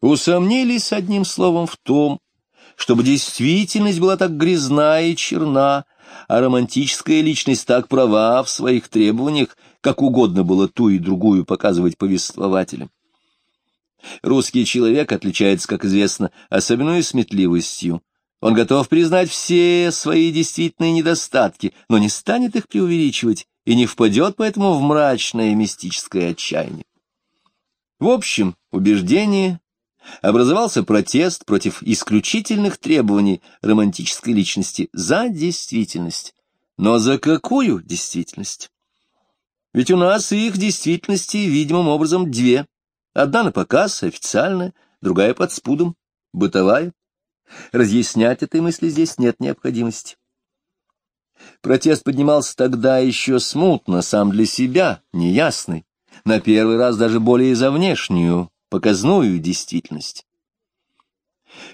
Усомнились одним словом в том, чтобы действительность была так грязна и черна, а романтическая личность так права в своих требованиях, как угодно было ту и другую показывать повествователям. Русский человек отличается, как известно, особенной сметливостью. Он готов признать все свои действительные недостатки, но не станет их преувеличивать и не впадет поэтому в мрачное мистическое отчаяние. В общем, убеждение образовался протест против исключительных требований романтической личности за действительность. Но за какую действительность? Ведь у нас их действительности видимым образом две. Одна на показ, официальная, другая под спудом, бытовая. Разъяснять этой мысли здесь нет необходимости. Протест поднимался тогда еще смутно, сам для себя, неясный, на первый раз даже более за внешнюю, показную действительность.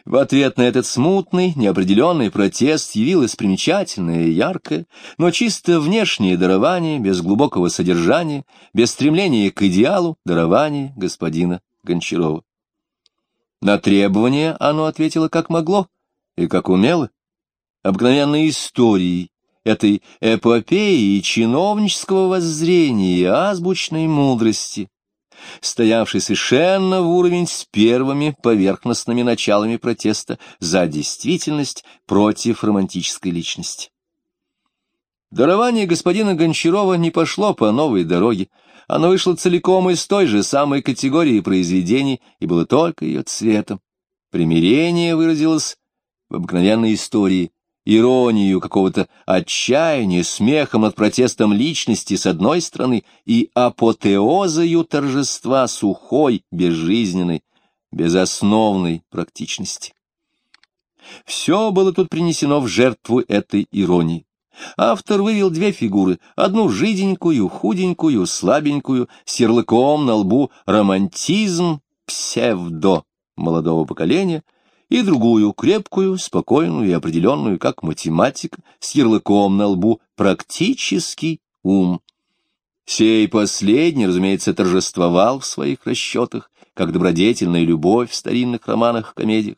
В ответ на этот смутный, неопределенный протест явилось примечательное и яркое, но чисто внешнее дарование, без глубокого содержания, без стремления к идеалу дарование господина Гончарова. На требование оно ответило как могло и как умело, обыкновенной историей, этой эпопеи чиновнического воззрения и азбучной мудрости, стоявший совершенно в уровень с первыми поверхностными началами протеста за действительность против романтической личности. Дарование господина Гончарова не пошло по новой дороге, оно вышло целиком из той же самой категории произведений и было только ее цветом. Примирение выразилось в обыкновенной истории, иронию какого-то отчаяния, смехом над протестом личности с одной стороны и апотеозою торжества сухой, безжизненной, безосновной практичности. Все было тут принесено в жертву этой иронии. Автор вывел две фигуры, одну жиденькую, худенькую, слабенькую, с ярлыком на лбу романтизм псевдо молодого поколения, и другую, крепкую, спокойную и определенную, как математика, с ярлыком на лбу «практический ум». Сей последний, разумеется, торжествовал в своих расчетах, как добродетельная любовь в старинных романах-комедиях.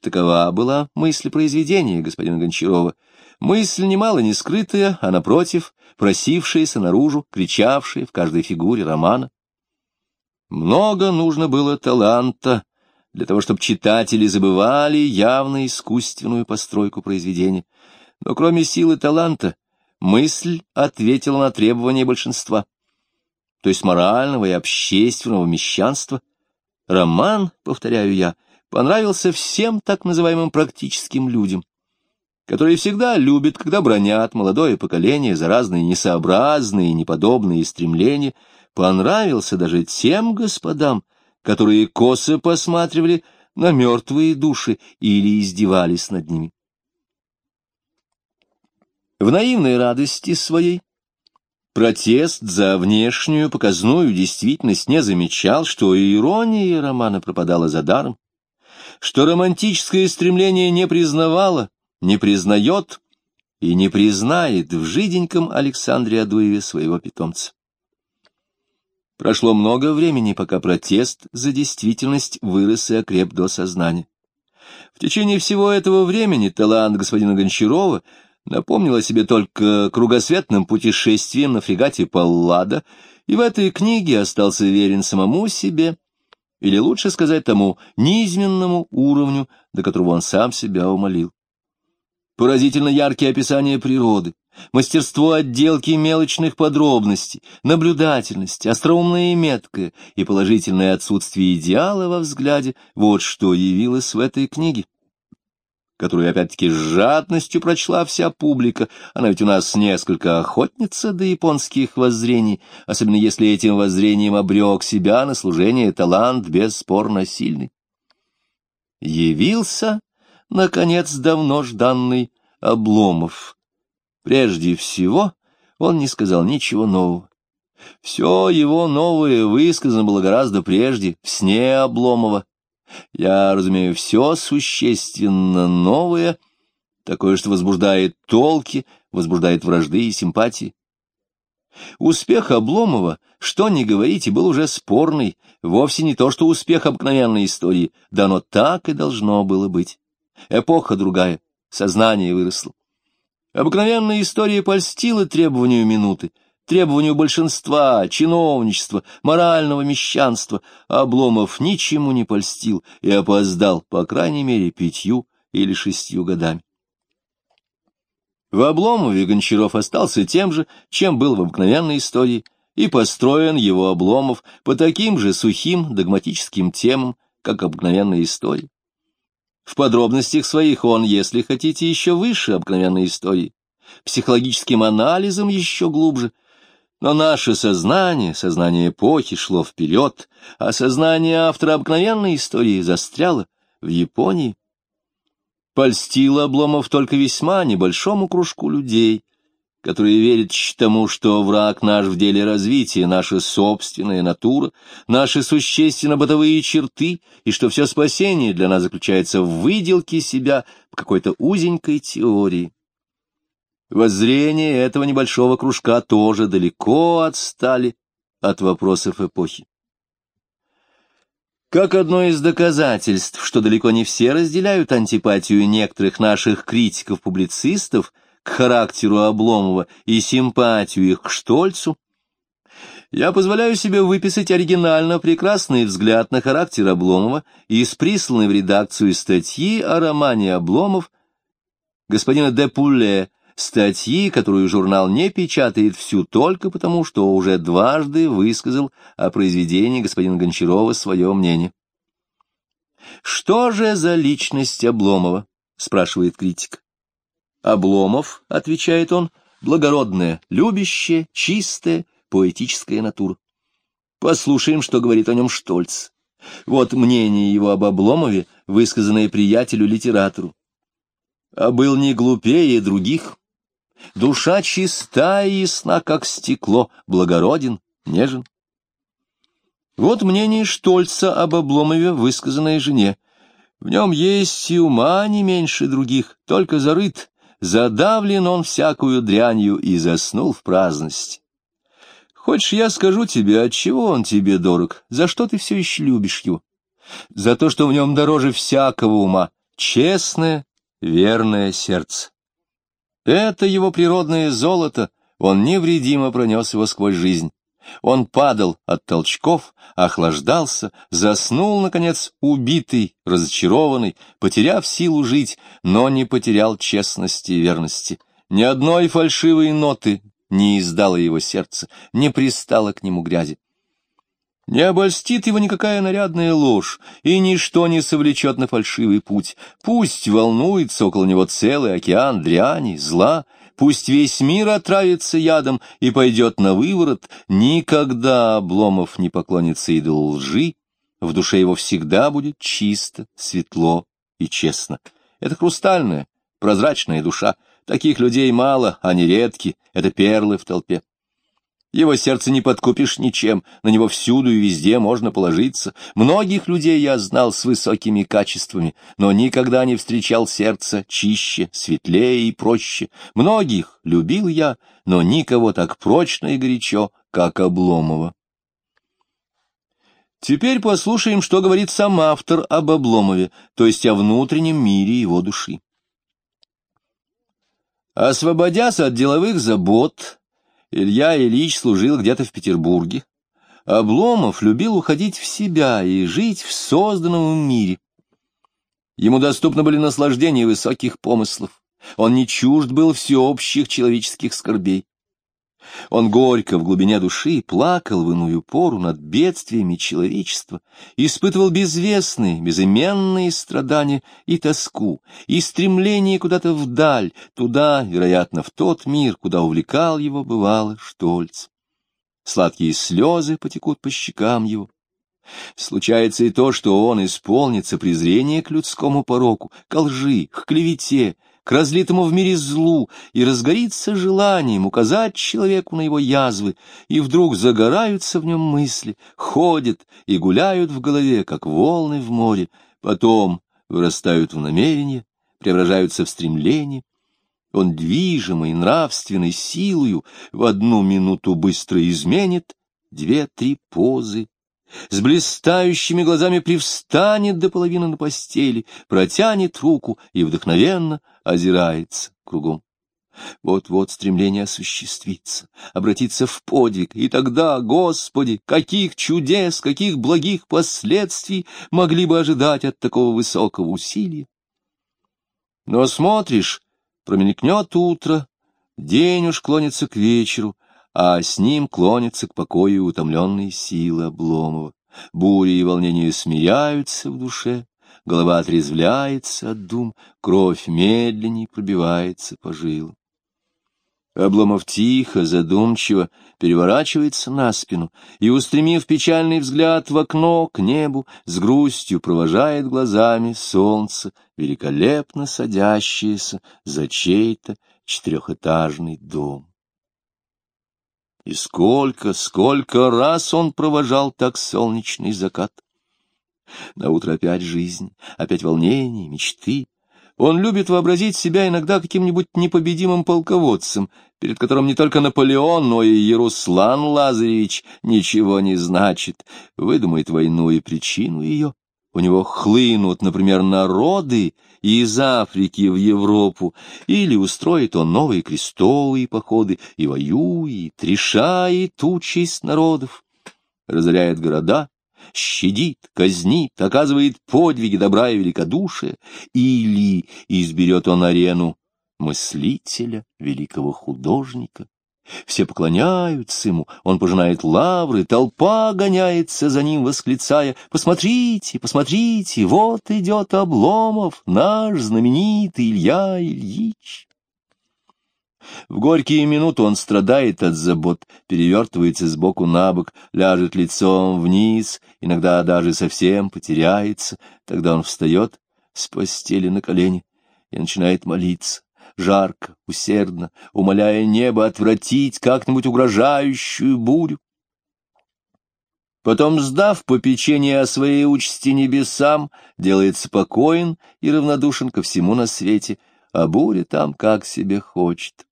Такова была мысль произведения господина Гончарова. Мысль немало не скрытая, а, напротив, просившаяся наружу, кричавшая в каждой фигуре романа. Много нужно было таланта, для того, чтобы читатели забывали явно искусственную постройку произведения. Но кроме силы таланта, мысль ответила на требования большинства, то есть морального и общественного мещанства. Роман, повторяю я, понравился всем так называемым практическим людям, которые всегда любят, когда бронят молодое поколение за разные несообразные и неподобные стремления, понравился даже тем господам, которые косо посматривали на мертвые души или издевались над ними. В наивной радости своей протест за внешнюю показную действительность не замечал, что ирония романа пропадала за даром, что романтическое стремление не признавало, не признает и не признает в жиденьком Александре Адуеве своего питомца. Прошло много времени, пока протест за действительность вырос и окреп до сознания. В течение всего этого времени талант господина Гончарова напомнил о себе только кругосветным путешествием на фрегате Паллада, и в этой книге остался верен самому себе, или лучше сказать тому низменному уровню, до которого он сам себя умолил. Поразительно яркие описания природы, мастерство отделки мелочных подробностей, наблюдательность, остроумная и меткая, и положительное отсутствие идеала во взгляде — вот что явилось в этой книге которую опять-таки с жадностью прочла вся публика. Она ведь у нас несколько охотница до японских воззрений, особенно если этим воззрением обрек себя на служение талант бесспорно сильный. Явился, наконец, давно жданный Обломов. Прежде всего, он не сказал ничего нового. Все его новое высказано было гораздо прежде, в сне Обломова. Я разумею все существенно новое, такое, что возбуждает толки, возбуждает вражды и симпатии. Успех Обломова что ни говорите, был уже спорный, вовсе не то, что успех обыкновенной истории, да оно так и должно было быть. Эпоха другая, сознание выросло. Обыкновенная история польстила требованию минуты, требованию большинства, чиновничества, морального мещанства, Обломов ничему не польстил и опоздал, по крайней мере, пятью или шестью годами. В Обломове Гончаров остался тем же, чем был в обыкновенной истории, и построен его Обломов по таким же сухим догматическим темам, как обыкновенная история. В подробностях своих он, если хотите, еще выше обыкновенной истории, психологическим анализом еще глубже, но наше сознание, сознание эпохи шло вперед, а сознание автора обыкновенной истории застряло в Японии. Польстил Обломов только весьма небольшому кружку людей, которые верят тому, что враг наш в деле развития, наша собственная натура, наши существенно-бытовые черты, и что все спасение для нас заключается в выделке себя по какой-то узенькой теории. Воззрения этого небольшого кружка тоже далеко отстали от вопросов эпохи. Как одно из доказательств, что далеко не все разделяют антипатию некоторых наших критиков-публицистов к характеру Обломова и симпатию их к Штольцу, я позволяю себе выписать оригинально прекрасный взгляд на характер Обломова из присланной в редакцию статьи о романе Обломов господина де Пуле, статьи, которую журнал не печатает всю только потому, что уже дважды высказал о произведении господина Гончарова свое мнение. «Что же за личность Обломова?» — спрашивает критик. «Обломов», — отвечает он, — «благородная, любящая, чистая, поэтическая натура». Послушаем, что говорит о нем Штольц. Вот мнение его об Обломове, высказанное приятелю-литератору. «А был не глупее других» Душа чиста и ясна, как стекло, благороден, нежен. Вот мнение Штольца об Обломове, высказанное жене. В нем есть и ума не меньше других, только зарыт, задавлен он всякую дрянью и заснул в праздности. Хочешь, я скажу тебе, от чего он тебе дорог, за что ты все еще любишь его? За то, что в нем дороже всякого ума, честное, верное сердце. Это его природное золото, он невредимо пронес его сквозь жизнь. Он падал от толчков, охлаждался, заснул, наконец, убитый, разочарованный, потеряв силу жить, но не потерял честности и верности. Ни одной фальшивой ноты не издало его сердце, не пристало к нему грязи. Не обольстит его никакая нарядная ложь, и ничто не совлечет на фальшивый путь. Пусть волнуется около него целый океан дряни, зла, пусть весь мир отравится ядом и пойдет на выворот, никогда Обломов не поклонится идолу лжи, в душе его всегда будет чисто, светло и честно. Это хрустальная, прозрачная душа. Таких людей мало, они редки, это перлы в толпе. Его сердце не подкупишь ничем, на него всюду и везде можно положиться. Многих людей я знал с высокими качествами, но никогда не встречал сердце чище, светлее и проще. Многих любил я, но никого так прочно и горячо, как Обломова. Теперь послушаем, что говорит сам автор об Обломове, то есть о внутреннем мире его души. Освободясь от деловых забот, Илья Ильич служил где-то в Петербурге. Обломов любил уходить в себя и жить в созданном мире. Ему доступны были наслаждения высоких помыслов. Он не чужд был всеобщих человеческих скорбей. Он горько в глубине души плакал в иную пору над бедствиями человечества, испытывал безвестные, безыменные страдания и тоску, и стремление куда-то вдаль, туда, вероятно, в тот мир, куда увлекал его, бывало, Штольц. Сладкие слезы потекут по щекам его. Случается и то, что он исполнится презрения к людскому пороку, к лжи, к клевете, к разлитому в мире злу и разгорится желанием указать человеку на его язвы, и вдруг загораются в нем мысли, ходят и гуляют в голове, как волны в море, потом вырастают в намерение, преображаются в стремление. Он, движимый нравственной силою, в одну минуту быстро изменит две-три позы, с блистающими глазами привстанет до половины на постели, протянет руку и вдохновенно озирается кругом. Вот-вот стремление осуществиться, обратиться в подвиг, и тогда, Господи, каких чудес, каких благих последствий могли бы ожидать от такого высокого усилия? Но смотришь, промелькнет утро, день уж клонится к вечеру, а с ним клонится к покою утомленные силы Обломова. Бури и волнения смиряются в душе, голова отрезвляется от дум, кровь медленней пробивается по жилам. Обломов тихо, задумчиво переворачивается на спину и, устремив печальный взгляд в окно к небу, с грустью провожает глазами солнце, великолепно садящееся за чей-то четырехэтажный дом. И сколько, сколько раз он провожал так солнечный закат. На утро опять жизнь, опять волнение, мечты. Он любит вообразить себя иногда каким-нибудь непобедимым полководцем, перед которым не только Наполеон, но и Яруслан Лазаревич ничего не значит, выдумает войну и причину ее. У него хлынут, например, народы из Африки в Европу, или устроит он новые крестовые походы и воюет, решает участь народов, разоряет города, щадит, казнит, оказывает подвиги добра и великодушия, или изберет он арену мыслителя, великого художника, все поклоняются ему, он пожинает лавры, толпа гоняется за ним, восклицая «Посмотрите, посмотрите, вот идет Обломов, наш знаменитый Илья Ильич». В горькие минуты он страдает от забот, перевертывается сбоку на бок, ляжет лицом вниз, иногда даже совсем потеряется, тогда он встает с постели на колени и начинает молиться жарко, усердно, умоляя небо отвратить как-нибудь угрожающую бурю. Потом, сдав попечение о своей участи небесам, делает спокоен и равнодушен ко всему на свете, а буря там как себе хочет.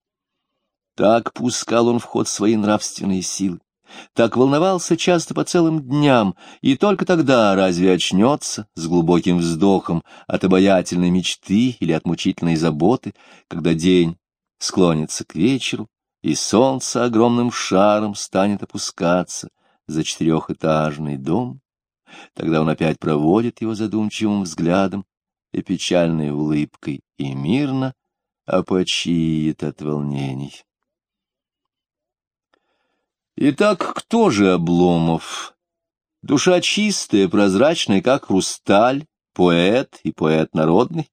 Так пускал он в ход свои нравственные силы так волновался часто по целым дням, и только тогда разве очнется с глубоким вздохом от обаятельной мечты или от мучительной заботы, когда день склонится к вечеру, и солнце огромным шаром станет опускаться за четырехэтажный дом, тогда он опять проводит его задумчивым взглядом и печальной улыбкой и мирно опочиет от волнений. Итак, кто же Обломов? Душа чистая, прозрачная, как хрусталь, поэт и поэт народный.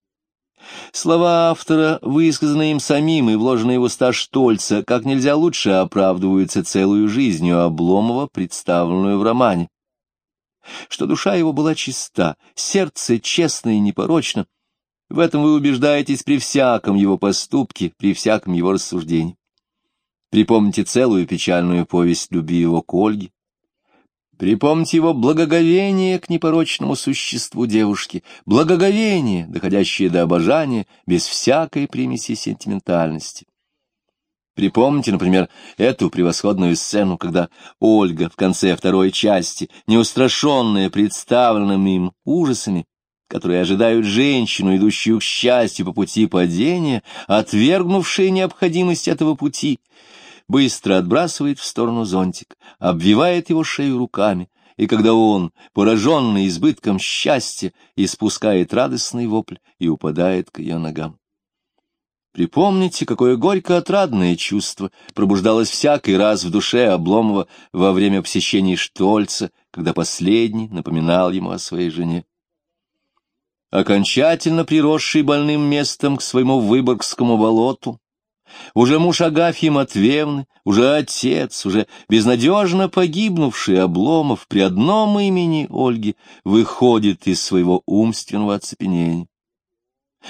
Слова автора, высказанные им самим и вложенные в уста Штольца, как нельзя лучше оправдываются целую жизнью Обломова, представленную в романе. Что душа его была чиста, сердце честно и непорочно, в этом вы убеждаетесь при всяком его поступке, при всяком его рассуждении. Припомните целую печальную повесть любви его к Ольге. Припомните его благоговение к непорочному существу девушки, благоговение, доходящее до обожания, без всякой примеси сентиментальности. Припомните, например, эту превосходную сцену, когда Ольга в конце второй части, неустрашенная представленными им ужасами, которые ожидают женщину, идущую к счастью по пути падения, отвергнувшая необходимость этого пути, быстро отбрасывает в сторону зонтик, обвивает его шею руками, и когда он, пораженный избытком счастья, испускает радостный вопль и упадает к ее ногам. Припомните, какое горько-отрадное чувство пробуждалось всякий раз в душе Обломова во время посещений Штольца, когда последний напоминал ему о своей жене. Окончательно приросший больным местом к своему Выборгскому болоту, уже муж Агафьи Матвеевны, уже отец, уже безнадежно погибнувший Обломов при одном имени Ольги выходит из своего умственного оцепенения.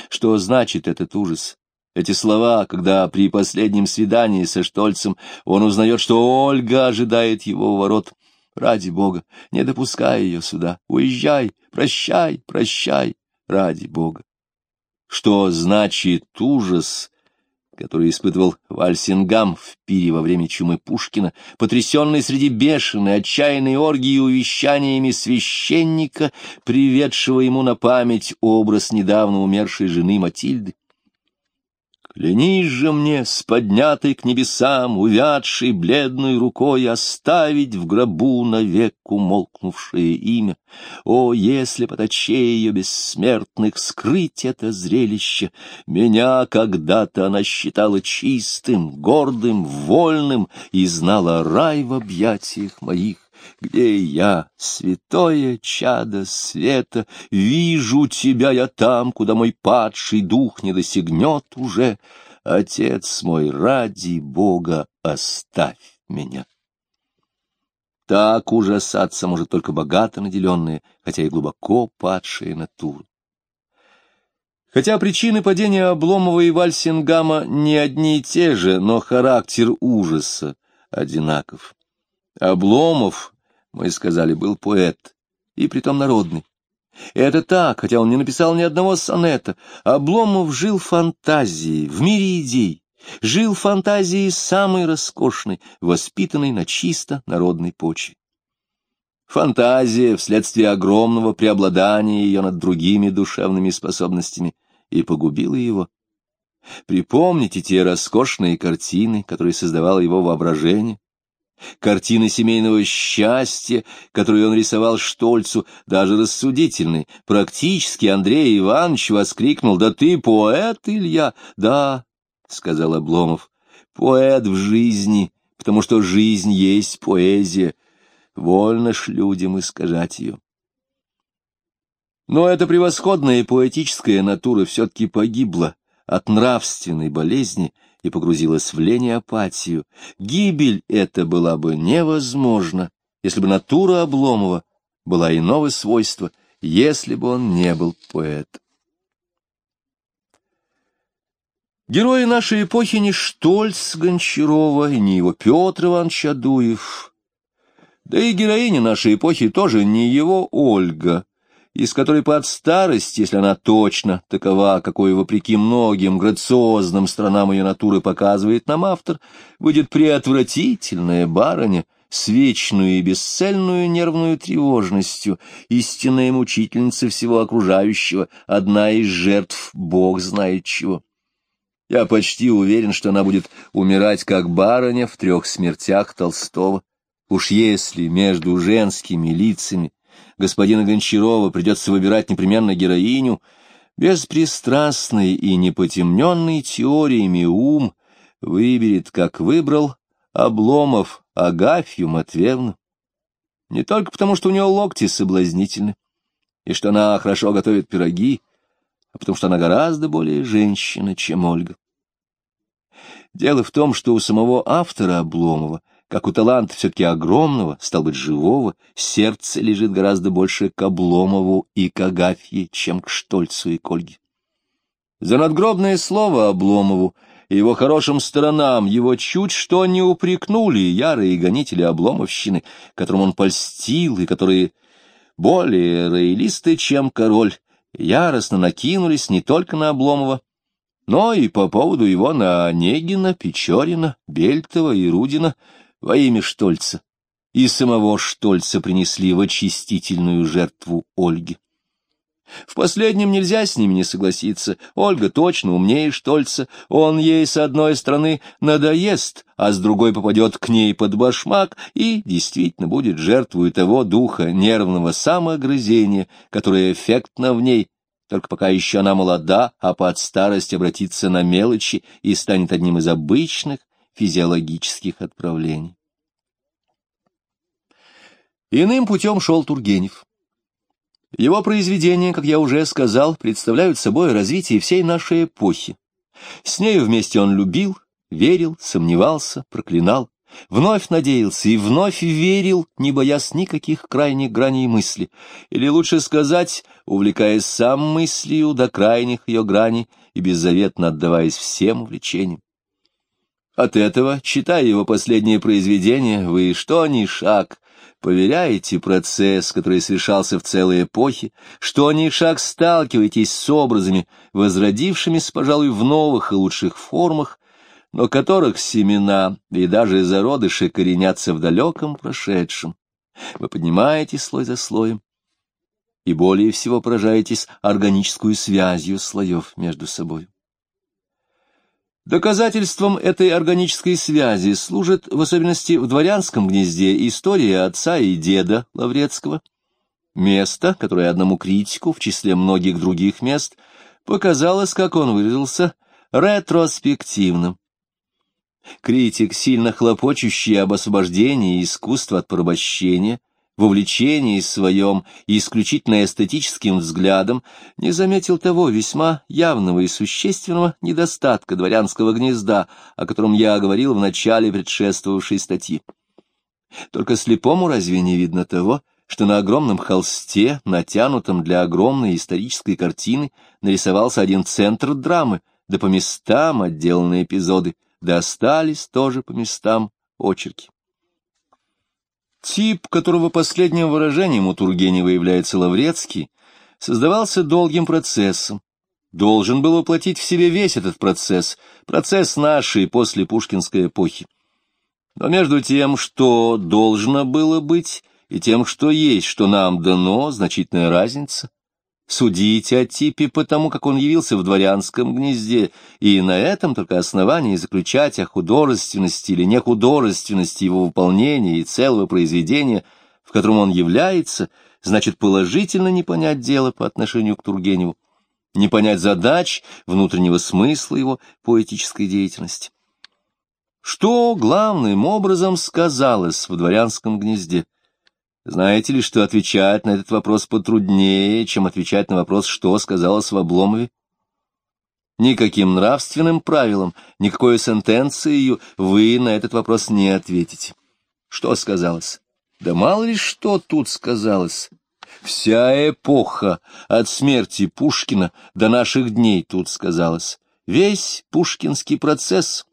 Что значит этот ужас? Эти слова, когда при последнем свидании со Штольцем он узнает, что Ольга ожидает его у ворот. Ради Бога, не допускай ее сюда. Уезжай, прощай, прощай, ради Бога. Что значит ужас? Который испытывал Вальсингам в пире во время чумы Пушкина, потрясенный среди бешеной, отчаянной оргии увещаниями священника, приведшего ему на память образ недавно умершей жены Матильды. Клянись же мне с поднятой к небесам, увядшей бледной рукой, оставить в гробу навек умолкнувшее имя. О, если под очей ее бессмертных скрыть это зрелище! Меня когда-то она считала чистым, гордым, вольным и знала рай в объятиях моих где я, святое чадо света, вижу тебя я там, куда мой падший дух не досягнет уже. Отец мой, ради Бога, оставь меня. Так ужасаться может только богато наделенные, хотя и глубоко падшие натуры. Хотя причины падения Обломова и Вальсингама не одни и те же, но характер ужаса одинаков. Обломов, мы сказали, был поэт, и притом народный. Это так, хотя он не написал ни одного сонета. Обломов жил фантазией, в мире идей, жил фантазией самой роскошной, воспитанной на чисто народной почве. Фантазия вследствие огромного преобладания ее над другими душевными способностями и погубила его. Припомните те роскошные картины, которые создавало его воображение, Картины семейного счастья, которые он рисовал Штольцу, даже рассудительный, практически Андрей Иванович воскликнул, «Да ты поэт, Илья?» «Да», — сказал Обломов, — «поэт в жизни, потому что жизнь есть поэзия. Вольно ж людям искажать ее». Но эта превосходная поэтическая натура все-таки погибла от нравственной болезни, и погрузилась в лень и апатию. Гибель эта была бы невозможна, если бы натура Обломова была иного свойства, если бы он не был поэт. Герои нашей эпохи не Штольц Гончарова и не его Петр Иванович Адуев. Да и героиня нашей эпохи тоже не его Ольга, из которой под старость, если она точно такова, какой, вопреки многим грациозным странам ее натуры показывает нам автор, будет преотвратительная барыня с вечную и бесцельную нервную тревожностью, истинная мучительница всего окружающего, одна из жертв бог знает чего. Я почти уверен, что она будет умирать как барыня в трех смертях Толстого. Уж если между женскими лицами господина Гончарова придется выбирать непременно героиню, беспристрастный и непотемненный теориями ум выберет, как выбрал Обломов Агафью Матвеевну. Не только потому, что у нее локти соблазнительны, и что она хорошо готовит пироги, а потому что она гораздо более женщина, чем Ольга. Дело в том, что у самого автора Обломова — как у таланта все-таки огромного, стал быть, живого, сердце лежит гораздо больше к Обломову и к Агафье, чем к Штольцу и Кольге. За надгробное слово Обломову и его хорошим сторонам его чуть что не упрекнули ярые гонители Обломовщины, которым он польстил и которые более роялисты, чем король, яростно накинулись не только на Обломова, но и по поводу его на Онегина, Печорина, Бельтова и Рудина, во имя Штольца, и самого Штольца принесли в очистительную жертву Ольги. В последнем нельзя с ними не согласиться. Ольга точно умнее Штольца. Он ей с одной стороны надоест, а с другой попадет к ней под башмак и действительно будет жертвой того духа нервного самогрызения, которое эффектно в ней, только пока еще она молода, а под старость обратится на мелочи и станет одним из обычных, физиологических отправлений. Иным путем шел Тургенев. Его произведения, как я уже сказал, представляют собой развитие всей нашей эпохи. С нею вместе он любил, верил, сомневался, проклинал, вновь надеялся и вновь верил, не боясь никаких крайних граней мысли, или лучше сказать, увлекаясь сам мыслью до крайних ее граней и беззаветно отдаваясь всем увлечениям. От этого, читая его последнее произведение, вы что ни шаг поверяете процесс, который совершался в целой эпохе, что ни шаг сталкиваетесь с образами, возродившимися, пожалуй, в новых и лучших формах, но которых семена и даже зародыши коренятся в далеком прошедшем. Вы поднимаетесь слой за слоем, и более всего поражаетесь органическую связью слоев между собой. Доказательством этой органической связи служит, в особенности в дворянском гнезде, история отца и деда Лаврецкого, место, которое одному критику, в числе многих других мест, показалось, как он выразился, ретроспективным. Критик, сильно хлопочущий об освобождении искусства от порабощения, в увлечении своем и исключительно эстетическим взглядом не заметил того весьма явного и существенного недостатка дворянского гнезда, о котором я говорил в начале предшествовавшей статьи. Только слепому разве не видно того, что на огромном холсте, натянутом для огромной исторической картины, нарисовался один центр драмы, да по местам отделанные эпизоды, да остались тоже по местам очерки. Тип, которого последним выражением у Тургенева является Лаврецкий, создавался долгим процессом. Должен был воплотить в себе весь этот процесс, процесс нашей после пушкинской эпохи. Но между тем, что должно было быть, и тем, что есть, что нам дано, значительная разница. Судить о типе потому, как он явился в дворянском гнезде, и на этом только основании заключать о художественности или нехудожественности его выполнения и целого произведения, в котором он является, значит положительно не понять дело по отношению к Тургеневу, не понять задач, внутреннего смысла его поэтической деятельности. Что главным образом сказалось в дворянском гнезде? Знаете ли, что отвечать на этот вопрос потруднее, чем отвечать на вопрос, что сказалось в Обломове? Никаким нравственным правилом, никакой сентенцией вы на этот вопрос не ответите. Что сказалось? Да мало ли что тут сказалось. Вся эпоха от смерти Пушкина до наших дней тут сказалось. Весь пушкинский процесс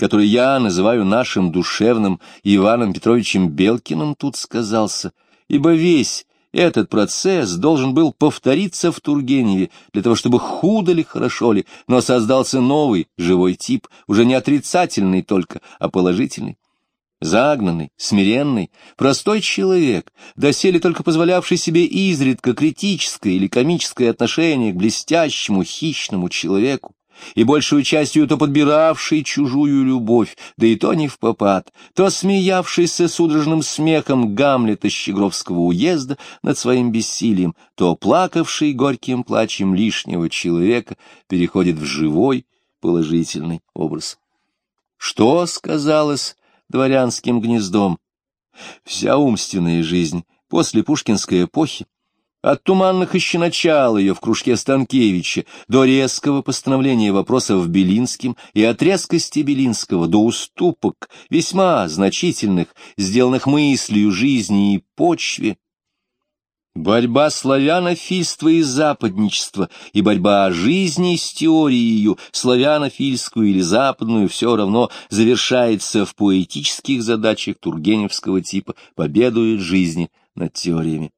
который я называю нашим душевным Иваном Петровичем Белкиным, тут сказался, ибо весь этот процесс должен был повториться в Тургеневе, для того, чтобы худо ли, хорошо ли, но создался новый живой тип, уже не отрицательный только, а положительный. Загнанный, смиренный, простой человек, доселе только позволявший себе изредка критическое или комическое отношение к блестящему, хищному человеку, и большую частью то подбиравший чужую любовь, да и то не в попад, то смеявшийся судорожным смехом Гамлета Щегровского уезда над своим бессилием, то плакавший горьким плачем лишнего человека переходит в живой положительный образ. Что сказалось дворянским гнездом? Вся умственная жизнь после пушкинской эпохи от туманных еще начал ее в кружке Станкевича до резкого постановления вопросов Белинским и от резкости Белинского до уступок, весьма значительных, сделанных мыслью жизни и почве. Борьба славянофильства и западничества, и борьба жизни с теорией, славянофильскую или западную, все равно завершается в поэтических задачах тургеневского типа, победует жизни над теориями.